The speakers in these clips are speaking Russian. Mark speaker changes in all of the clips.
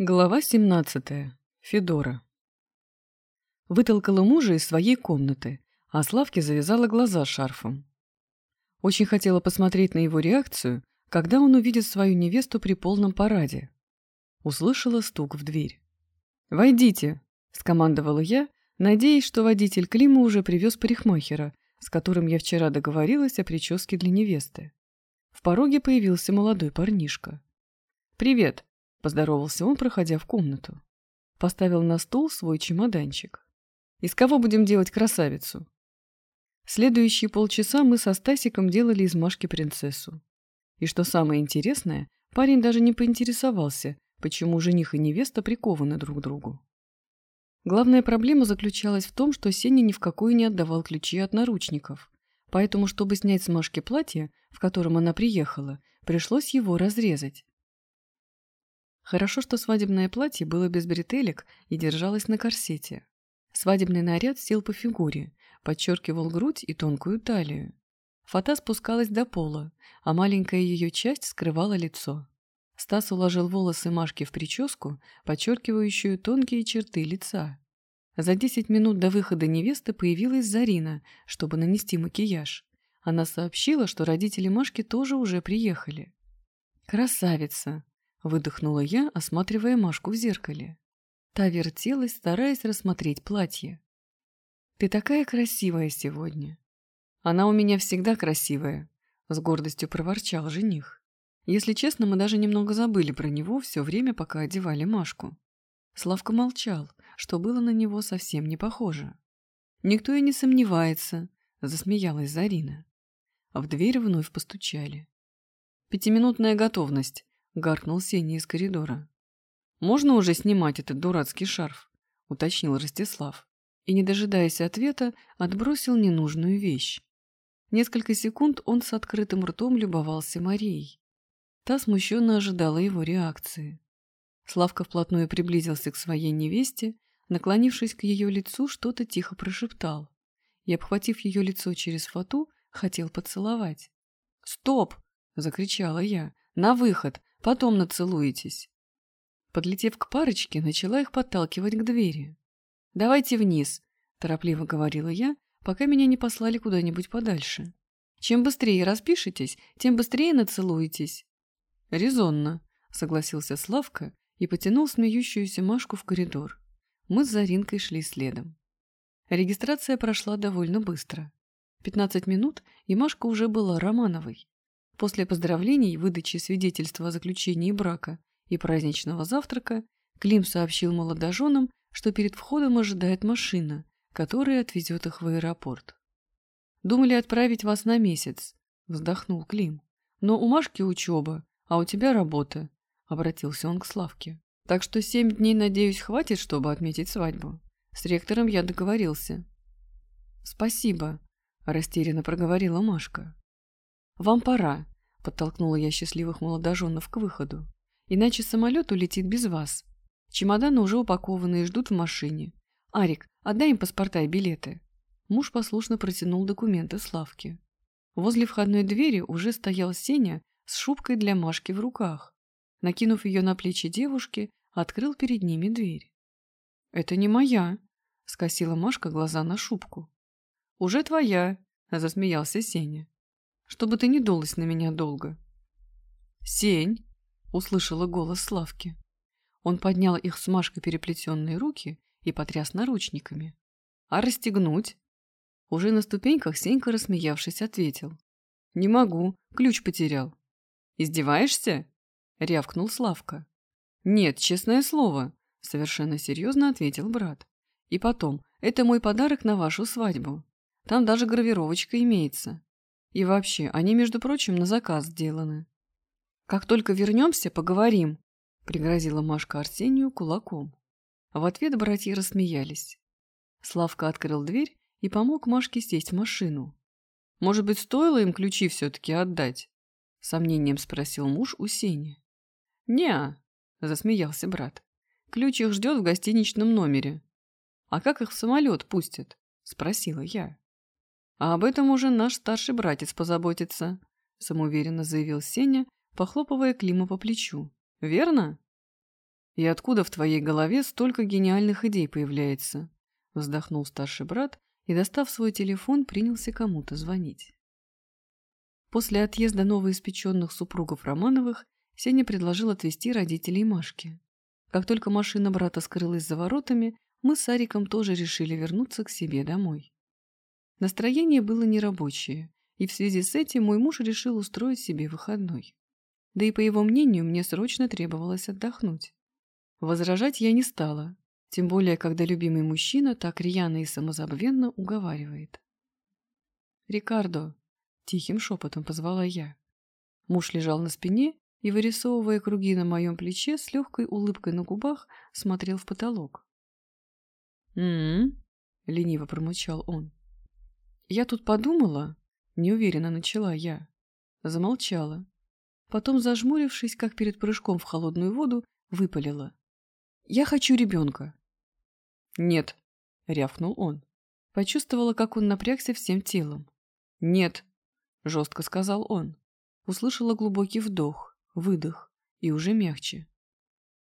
Speaker 1: Глава 17. Федора. Вытолкала мужа из своей комнаты, а Славке завязала глаза шарфом. Очень хотела посмотреть на его реакцию, когда он увидит свою невесту при полном параде. Услышала стук в дверь. «Войдите!» – скомандовала я, надеясь, что водитель Клима уже привез парикмахера, с которым я вчера договорилась о прическе для невесты. В пороге появился молодой парнишка. «Привет!» — поздоровался он, проходя в комнату. Поставил на стол свой чемоданчик. «Из кого будем делать красавицу?» Следующие полчаса мы со Стасиком делали из Машки принцессу. И что самое интересное, парень даже не поинтересовался, почему жених и невеста прикованы друг к другу. Главная проблема заключалась в том, что Сеня ни в какую не отдавал ключи от наручников, поэтому, чтобы снять с Машки платье, в котором она приехала, пришлось его разрезать. Хорошо, что свадебное платье было без бретелек и держалось на корсете. Свадебный наряд сел по фигуре, подчеркивал грудь и тонкую талию. Фата спускалась до пола, а маленькая ее часть скрывала лицо. Стас уложил волосы Машки в прическу, подчеркивающую тонкие черты лица. За десять минут до выхода невесты появилась Зарина, чтобы нанести макияж. Она сообщила, что родители Машки тоже уже приехали. «Красавица!» Выдохнула я, осматривая Машку в зеркале. Та вертелась, стараясь рассмотреть платье. «Ты такая красивая сегодня!» «Она у меня всегда красивая», — с гордостью проворчал жених. Если честно, мы даже немного забыли про него все время, пока одевали Машку. Славка молчал, что было на него совсем не похоже. «Никто и не сомневается», — засмеялась Зарина. В дверь вновь постучали. «Пятиминутная готовность», гаркнул Сеня из коридора. «Можно уже снимать этот дурацкий шарф?» — уточнил Ростислав. И, не дожидаясь ответа, отбросил ненужную вещь. Несколько секунд он с открытым ртом любовался Марией. Та смущенно ожидала его реакции. Славка вплотную приблизился к своей невесте, наклонившись к ее лицу, что-то тихо прошептал и, обхватив ее лицо через фату, хотел поцеловать. «Стоп!» — закричала я. «На выход! Потом нацелуетесь». Подлетев к парочке, начала их подталкивать к двери. «Давайте вниз», – торопливо говорила я, пока меня не послали куда-нибудь подальше. «Чем быстрее распишетесь, тем быстрее нацелуетесь». «Резонно», – согласился Славка и потянул смеющуюся Машку в коридор. Мы с Заринкой шли следом. Регистрация прошла довольно быстро. Пятнадцать минут, и Машка уже была Романовой. После поздравлений, выдачи свидетельства о заключении брака и праздничного завтрака Клим сообщил молодоженам, что перед входом ожидает машина, которая отвезет их в аэропорт. «Думали отправить вас на месяц», — вздохнул Клим. «Но у Машки учеба, а у тебя работа», — обратился он к Славке. «Так что семь дней, надеюсь, хватит, чтобы отметить свадьбу. С ректором я договорился». «Спасибо», — растерянно проговорила Машка. «Вам пора», — подтолкнула я счастливых молодоженов к выходу. «Иначе самолет улетит без вас. Чемоданы уже упакованы и ждут в машине. Арик, отдай им паспорта и билеты». Муж послушно протянул документы Славке. Возле входной двери уже стоял Сеня с шубкой для Машки в руках. Накинув ее на плечи девушки, открыл перед ними дверь. «Это не моя», — скосила Машка глаза на шубку. «Уже твоя», — засмеялся Сеня чтобы ты не дулась на меня долго. «Сень!» — услышала голос Славки. Он поднял их с Машкой переплетенные руки и потряс наручниками. «А расстегнуть?» Уже на ступеньках Сенька, рассмеявшись, ответил. «Не могу, ключ потерял». «Издеваешься?» — рявкнул Славка. «Нет, честное слово», — совершенно серьезно ответил брат. «И потом, это мой подарок на вашу свадьбу. Там даже гравировочка имеется. И вообще, они, между прочим, на заказ сделаны. Как только вернемся, поговорим, пригрозила Машка Арсению кулаком. В ответ братья рассмеялись. Славка открыл дверь и помог Машке сесть в машину. Может быть, стоило им ключи все-таки отдать? Сомнением спросил муж у Сени. не засмеялся брат. Ключ их ждет в гостиничном номере. А как их в самолет пустят? Спросила я. А об этом уже наш старший братец позаботится, самоуверенно заявил Сеня, похлопывая Клима по плечу. Верно? И откуда в твоей голове столько гениальных идей появляется? Вздохнул старший брат и, достав свой телефон, принялся кому-то звонить. После отъезда новоиспеченных супругов Романовых Сеня предложил отвезти родителей Машки. Как только машина брата скрылась за воротами, мы с Ариком тоже решили вернуться к себе домой. Настроение было нерабочее, и в связи с этим мой муж решил устроить себе выходной. Да и по его мнению, мне срочно требовалось отдохнуть. Возражать я не стала, тем более, когда любимый мужчина так рьяно и самозабвенно уговаривает. «Рикардо!» — тихим шепотом позвала я. Муж лежал на спине и, вырисовывая круги на моем плече, с легкой улыбкой на губах смотрел в потолок. «М-м-м», лениво промычал он. «Я тут подумала...» — неуверенно начала я. Замолчала. Потом, зажмурившись, как перед прыжком в холодную воду, выпалила. «Я хочу ребенка». «Нет», — рявкнул он. Почувствовала, как он напрягся всем телом. «Нет», — жестко сказал он. Услышала глубокий вдох, выдох и уже мягче.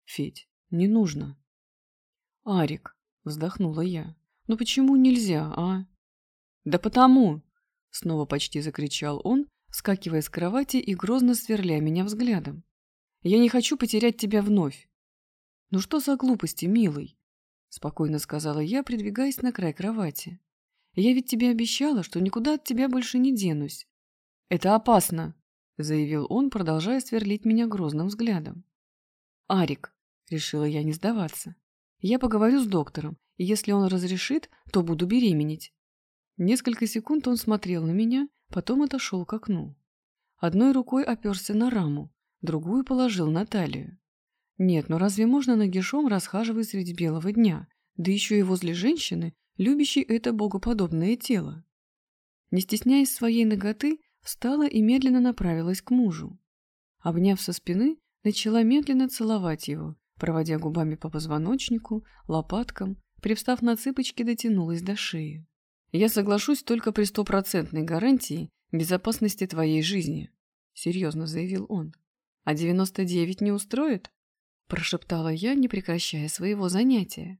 Speaker 1: «Федь, не нужно». «Арик», — вздохнула я. «Ну почему нельзя, а?» «Да потому!» — снова почти закричал он, вскакивая с кровати и грозно сверля меня взглядом. «Я не хочу потерять тебя вновь!» «Ну что за глупости, милый?» — спокойно сказала я, придвигаясь на край кровати. «Я ведь тебе обещала, что никуда от тебя больше не денусь». «Это опасно!» — заявил он, продолжая сверлить меня грозным взглядом. «Арик!» — решила я не сдаваться. «Я поговорю с доктором, и если он разрешит, то буду беременеть. Несколько секунд он смотрел на меня, потом отошел к окну. Одной рукой оперся на раму, другую положил на талию. Нет, но разве можно нагишом расхаживать среди белого дня, да еще и возле женщины, любящей это богоподобное тело? Не стесняясь своей ноготы, встала и медленно направилась к мужу. Обняв со спины, начала медленно целовать его, проводя губами по позвоночнику, лопаткам, привстав на цыпочки, дотянулась до шеи. Я соглашусь только при стопроцентной гарантии безопасности твоей жизни, серьезно заявил он. А девяносто девять не устроит? Прошептала я, не прекращая своего занятия.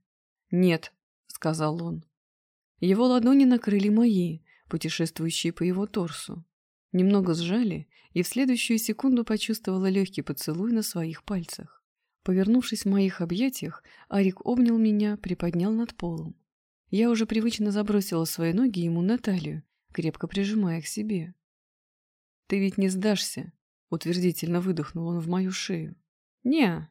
Speaker 1: Нет, сказал он. Его ладони накрыли мои, путешествующие по его торсу. Немного сжали, и в следующую секунду почувствовала легкий поцелуй на своих пальцах. Повернувшись в моих объятиях, Арик обнял меня, приподнял над полом. Я уже привычно забросила свои ноги ему на талию, крепко прижимая к себе. «Ты ведь не сдашься?» — утвердительно выдохнул он в мою шею. «Не-а»,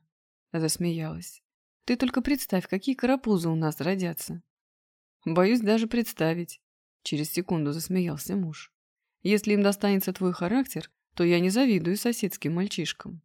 Speaker 1: засмеялась. «Ты только представь, какие карапузы у нас родятся». «Боюсь даже представить», — через секунду засмеялся муж. «Если им достанется твой характер, то я не завидую соседским мальчишкам».